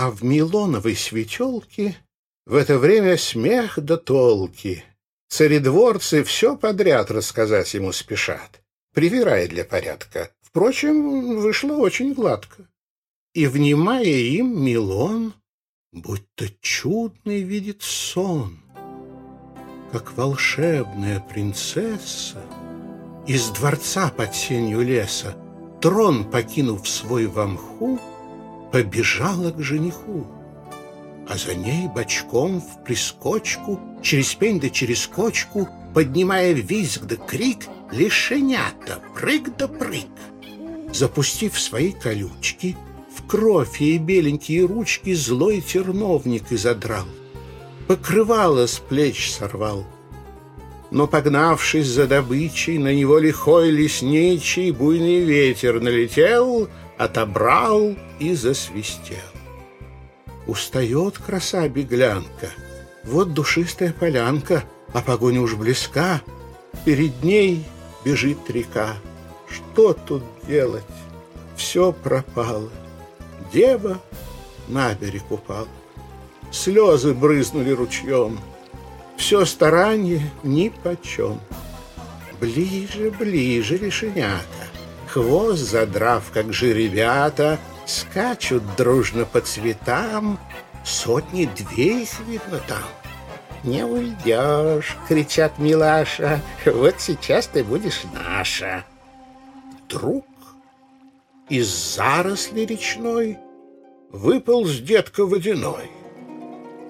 А в Милоновой светелке в это время смех да толки. Царедворцы все подряд рассказать ему спешат, привирая для порядка. Впрочем, вышло очень гладко. И, внимая им, Милон, будто чудный видит сон, как волшебная принцесса из дворца под сенью леса, трон покинув свой в мху, побежала к жениху. А за ней бочком в прискочку, через пень да через кочку, поднимая визг да крик, лишенята, прыг да прыг. Запустив свои колючки, в кровь и беленькие ручки злой терновник изодрал. Покрывало с плеч сорвал. Но, погнавшись за добычей, на него лихой лесничий буйный ветер налетел, отобрал и засвистел. Устает краса-беглянка, вот душистая полянка, а погоня уж близка, перед ней бежит река. Что тут делать? Все пропало. Дева на берег упала. Слезы брызнули ручьем. Все старание ни почем. Ближе, ближе решенята. Хвост задрав, как же ребята, Скачут дружно по цветам, Сотни-две их видно там. «Не уйдешь!» — кричат Милаша. «Вот сейчас ты будешь наша!» Вдруг из заросли речной Выполз детка водяной.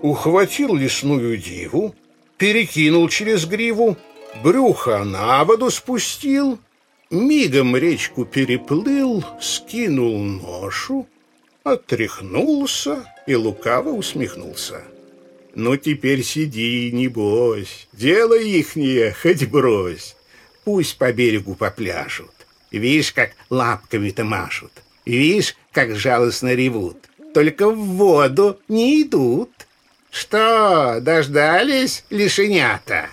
Ухватил лесную диву, Перекинул через гриву, Брюхо на воду спустил, Мигом речку переплыл, Скинул ношу, Отряхнулся и лукаво усмехнулся. Ну, теперь сиди, не бойся, дело ихнее хоть брось. Пусть по берегу попляшут. Видишь, как лапками-то машут. Видишь, как жалостно ревут. Только в воду не идут. Что, дождались, лишенята?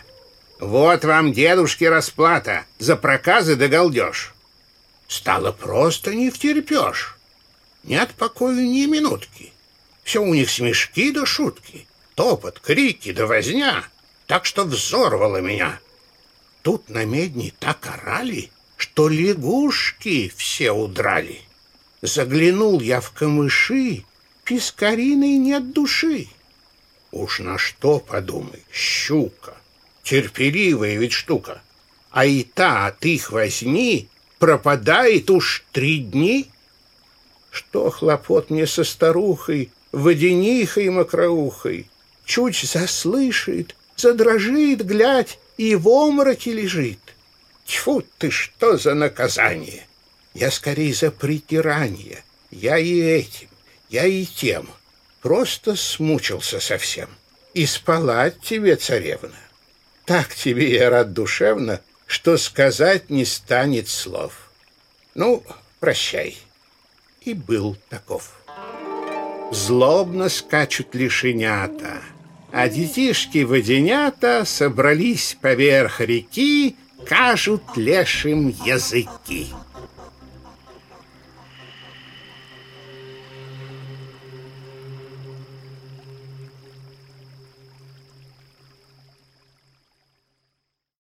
Вот вам, дедушки, расплата за проказы да галдеж. Стало просто не втерпешь. Нет покоя ни минутки. Все у них смешки да шутки, топот, крики да возня, так что взорвало меня. Тут на медне так орали, что лягушки все удрали. Заглянул я в камыши, пескариной нет души. Уж на что подумай, щука, терпеливая ведь штука. А и та от их возни пропадает уж три дни. Что хлопот мне со старухой, водянихой мокроухой, Чуть заслышит, задрожит, глядь, и в омраке лежит. Тьфу ты, что за наказание! Я скорее за притирание. Я и этим, я и тем. Просто смучился совсем. И спала тебе, царевна. Так тебе я рад душевно, что сказать не станет слов. Ну, прощай. И был таков. Злобно скачут лишенята, а детишки-водянята собрались поверх реки, кажут лешим языки.